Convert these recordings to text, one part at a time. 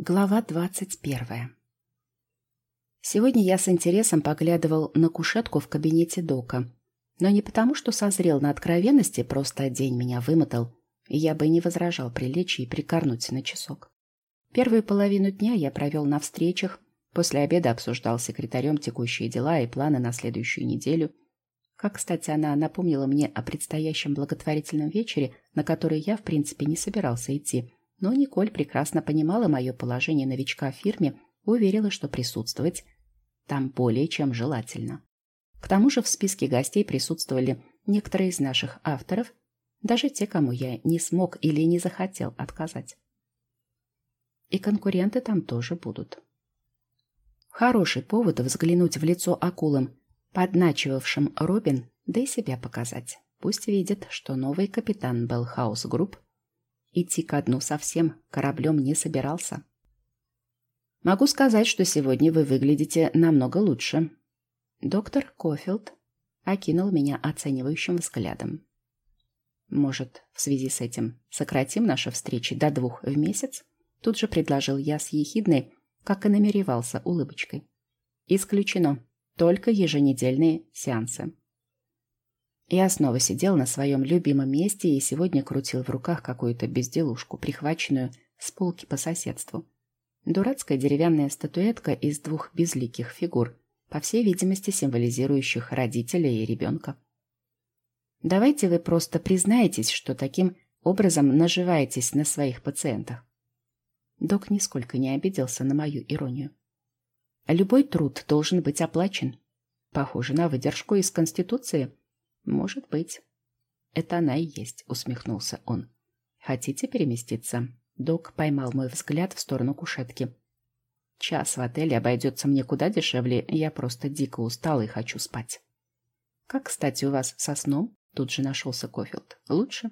Глава двадцать первая. Сегодня я с интересом поглядывал на кушетку в кабинете Дока. Но не потому, что созрел на откровенности, просто день меня вымотал, и я бы не возражал прилечь и прикорнуть на часок. Первую половину дня я провел на встречах, после обеда обсуждал с секретарем текущие дела и планы на следующую неделю. Как, кстати, она напомнила мне о предстоящем благотворительном вечере, на который я, в принципе, не собирался идти, но Николь прекрасно понимала мое положение новичка в фирме, уверила, что присутствовать там более чем желательно. К тому же в списке гостей присутствовали некоторые из наших авторов, даже те, кому я не смог или не захотел отказать. И конкуренты там тоже будут. Хороший повод взглянуть в лицо акулам, подначивавшим Робин, да и себя показать. Пусть видит, что новый капитан Беллхаус Групп идти ко дну совсем кораблем не собирался. Могу сказать, что сегодня вы выглядите намного лучше. Доктор Кофилд окинул меня оценивающим взглядом. Может, в связи с этим сократим наши встречи до двух в месяц? Тут же предложил я с ехидной, как и намеревался, улыбочкой. Исключено. Только еженедельные сеансы. Я снова сидел на своем любимом месте и сегодня крутил в руках какую-то безделушку, прихваченную с полки по соседству. Дурацкая деревянная статуэтка из двух безликих фигур, по всей видимости символизирующих родителя и ребенка. Давайте вы просто признаетесь, что таким образом наживаетесь на своих пациентах. Док нисколько не обиделся на мою иронию. Любой труд должен быть оплачен. Похоже на выдержку из Конституции. Может быть. Это она и есть, усмехнулся он. Хотите переместиться? Док поймал мой взгляд в сторону кушетки. Час в отеле обойдется мне куда дешевле, я просто дико устал и хочу спать. Как, кстати, у вас со сном? Тут же нашелся Кофилд. Лучше?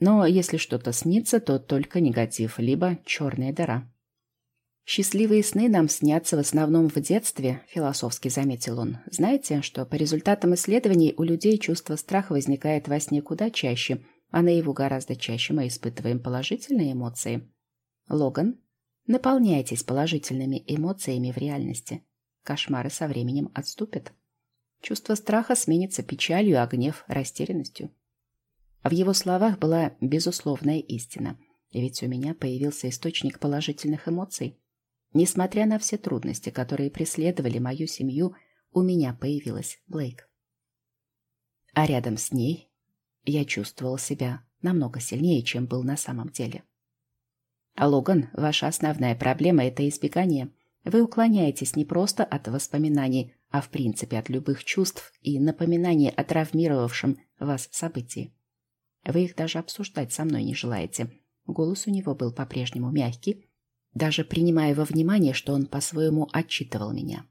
Но если что-то снится, то только негатив, либо черная дыра. «Счастливые сны нам снятся в основном в детстве», — философски заметил он. «Знаете, что по результатам исследований у людей чувство страха возникает во сне куда чаще, а наяву гораздо чаще мы испытываем положительные эмоции. Логан, наполняйтесь положительными эмоциями в реальности. Кошмары со временем отступят. Чувство страха сменится печалью, а гнев — растерянностью». В его словах была безусловная истина, ведь у меня появился источник положительных эмоций — Несмотря на все трудности, которые преследовали мою семью, у меня появилась Блейк. А рядом с ней я чувствовал себя намного сильнее, чем был на самом деле. А Логан, ваша основная проблема – это избегание. Вы уклоняетесь не просто от воспоминаний, а в принципе от любых чувств и напоминаний о травмировавшем вас событии. Вы их даже обсуждать со мной не желаете. Голос у него был по-прежнему мягкий, даже принимая во внимание, что он по-своему отчитывал меня.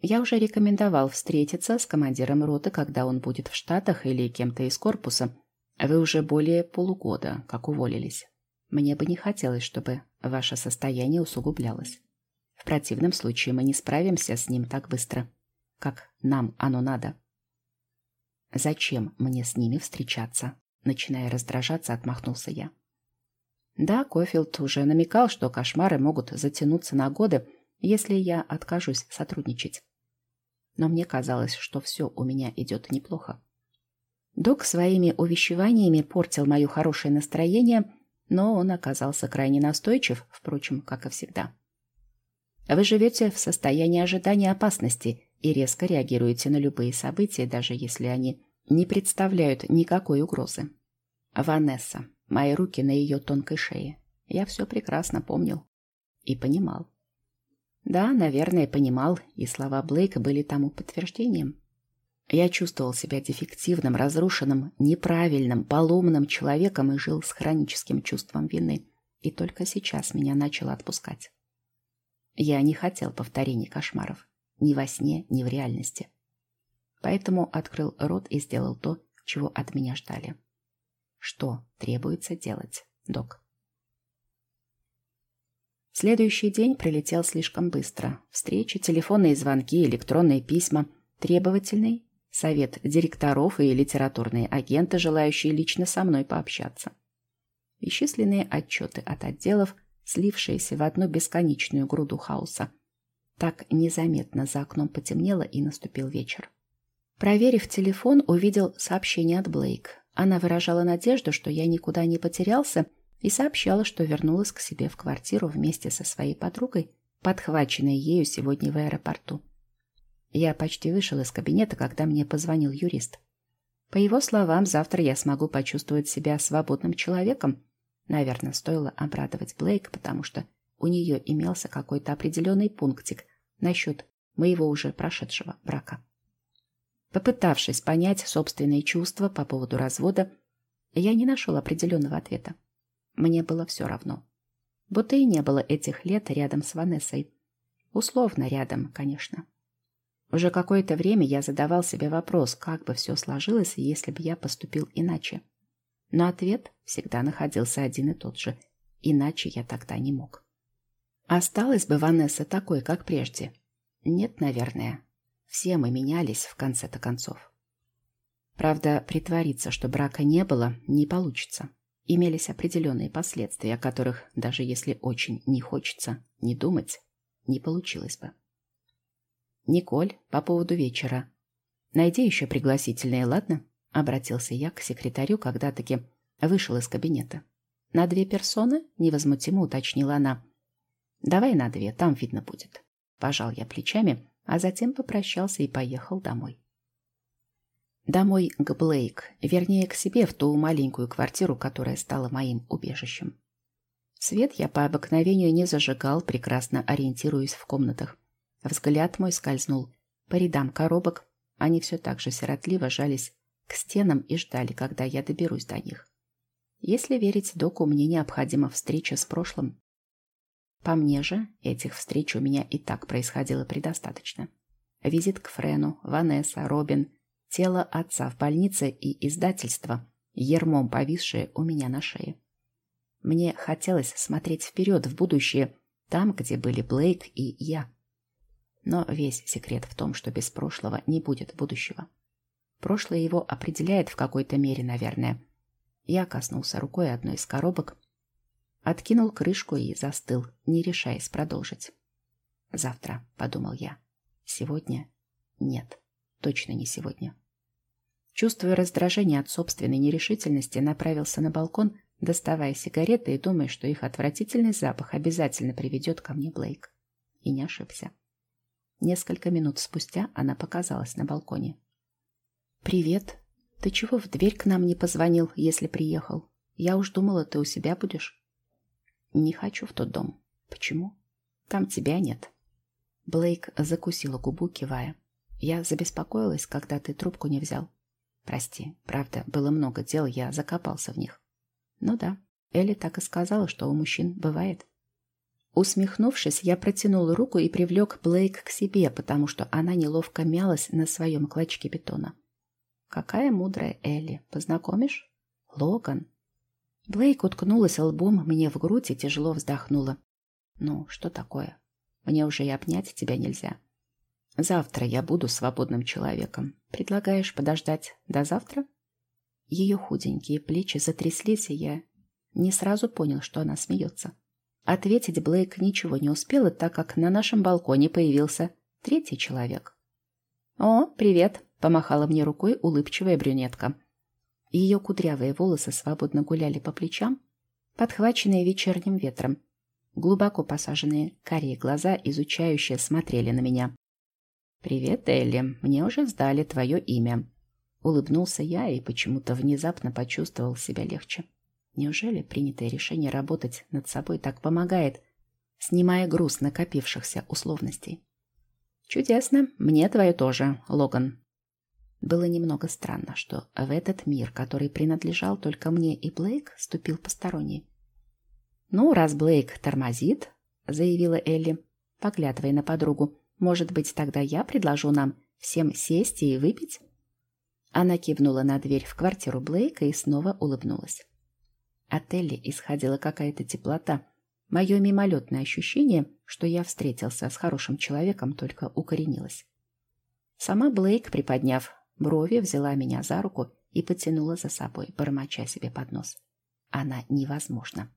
Я уже рекомендовал встретиться с командиром роты, когда он будет в Штатах или кем-то из корпуса. Вы уже более полугода, как уволились. Мне бы не хотелось, чтобы ваше состояние усугублялось. В противном случае мы не справимся с ним так быстро, как нам оно надо. Зачем мне с ними встречаться? Начиная раздражаться, отмахнулся я. Да, Кофилд уже намекал, что кошмары могут затянуться на годы, если я откажусь сотрудничать. Но мне казалось, что все у меня идет неплохо. Док своими увещеваниями портил мое хорошее настроение, но он оказался крайне настойчив, впрочем, как и всегда. Вы живете в состоянии ожидания опасности и резко реагируете на любые события, даже если они не представляют никакой угрозы. Ванесса. Мои руки на ее тонкой шее. Я все прекрасно помнил. И понимал. Да, наверное, понимал, и слова Блейка были тому подтверждением. Я чувствовал себя дефективным, разрушенным, неправильным, поломанным человеком и жил с хроническим чувством вины. И только сейчас меня начало отпускать. Я не хотел повторений кошмаров. Ни во сне, ни в реальности. Поэтому открыл рот и сделал то, чего от меня ждали. Что требуется делать, док? Следующий день прилетел слишком быстро. Встречи, телефонные звонки, электронные письма, требовательный совет директоров и литературные агенты, желающие лично со мной пообщаться. Исчисленные отчеты от отделов, слившиеся в одну бесконечную груду хаоса. Так незаметно за окном потемнело и наступил вечер. Проверив телефон, увидел сообщение от Блейк. Она выражала надежду, что я никуда не потерялся, и сообщала, что вернулась к себе в квартиру вместе со своей подругой, подхваченной ею сегодня в аэропорту. Я почти вышел из кабинета, когда мне позвонил юрист. По его словам, завтра я смогу почувствовать себя свободным человеком. Наверное, стоило обрадовать Блейк, потому что у нее имелся какой-то определенный пунктик насчет моего уже прошедшего брака. Попытавшись понять собственные чувства по поводу развода, я не нашел определенного ответа. Мне было все равно. Будто и не было этих лет рядом с Ванессой. Условно рядом, конечно. Уже какое-то время я задавал себе вопрос, как бы все сложилось, если бы я поступил иначе. Но ответ всегда находился один и тот же. Иначе я тогда не мог. Осталась бы Ванесса такой, как прежде? Нет, наверное. Все мы менялись в конце-то концов. Правда, притвориться, что брака не было, не получится. Имелись определенные последствия, о которых, даже если очень не хочется не думать, не получилось бы. «Николь, по поводу вечера. Найди еще пригласительные, ладно?» Обратился я к секретарю, когда таки вышел из кабинета. «На две персоны?» — невозмутимо уточнила она. «Давай на две, там видно будет». Пожал я плечами, а затем попрощался и поехал домой. Домой к Блейк, вернее, к себе в ту маленькую квартиру, которая стала моим убежищем. Свет я по обыкновению не зажигал, прекрасно ориентируясь в комнатах. Взгляд мой скользнул по рядам коробок, они все так же сиротливо жались к стенам и ждали, когда я доберусь до них. Если верить доку, мне необходима встреча с прошлым, по мне же, этих встреч у меня и так происходило предостаточно. Визит к Френу, Ванесса, Робин, тело отца в больнице и издательство, ермом повисшее у меня на шее. Мне хотелось смотреть вперед в будущее, там, где были Блейк и я. Но весь секрет в том, что без прошлого не будет будущего. Прошлое его определяет в какой-то мере, наверное. Я коснулся рукой одной из коробок, Откинул крышку и застыл, не решаясь продолжить. «Завтра», — подумал я. «Сегодня? Нет, точно не сегодня». Чувствуя раздражение от собственной нерешительности, направился на балкон, доставая сигареты и думая, что их отвратительный запах обязательно приведет ко мне Блейк. И не ошибся. Несколько минут спустя она показалась на балконе. «Привет. Ты чего в дверь к нам не позвонил, если приехал? Я уж думала, ты у себя будешь». Не хочу в тот дом. Почему? Там тебя нет. Блейк закусила губу, кивая. Я забеспокоилась, когда ты трубку не взял. Прости, правда, было много дел, я закопался в них. Ну да, Элли так и сказала, что у мужчин бывает. Усмехнувшись, я протянул руку и привлек Блейк к себе, потому что она неловко мялась на своем клочке бетона. Какая мудрая Элли. Познакомишь? Логан. Блейк уткнулась лбом мне в грудь и тяжело вздохнула. «Ну, что такое? Мне уже и обнять тебя нельзя. Завтра я буду свободным человеком. Предлагаешь подождать до завтра?» Ее худенькие плечи затряслись, и я не сразу понял, что она смеется. Ответить Блейк ничего не успела, так как на нашем балконе появился третий человек. «О, привет!» — помахала мне рукой улыбчивая брюнетка. Ее кудрявые волосы свободно гуляли по плечам, подхваченные вечерним ветром. Глубоко посаженные карие глаза, изучающие, смотрели на меня. «Привет, Элли, мне уже сдали твое имя». Улыбнулся я и почему-то внезапно почувствовал себя легче. Неужели принятое решение работать над собой так помогает, снимая груз накопившихся условностей? «Чудесно, мне твое тоже, Логан», было немного странно, что в этот мир, который принадлежал только мне и Блейк, ступил посторонний. «Ну, раз Блейк тормозит», — заявила Элли, поглядывая на подругу, «может быть, тогда я предложу нам всем сесть и выпить?» Она кивнула на дверь в квартиру Блейка и снова улыбнулась. От Элли исходила какая-то теплота. Мое мимолетное ощущение, что я встретился с хорошим человеком, только укоренилось. Сама Блейк, приподняв Брови взяла меня за руку и потянула за собой, бормоча себе под нос. Она невозможна.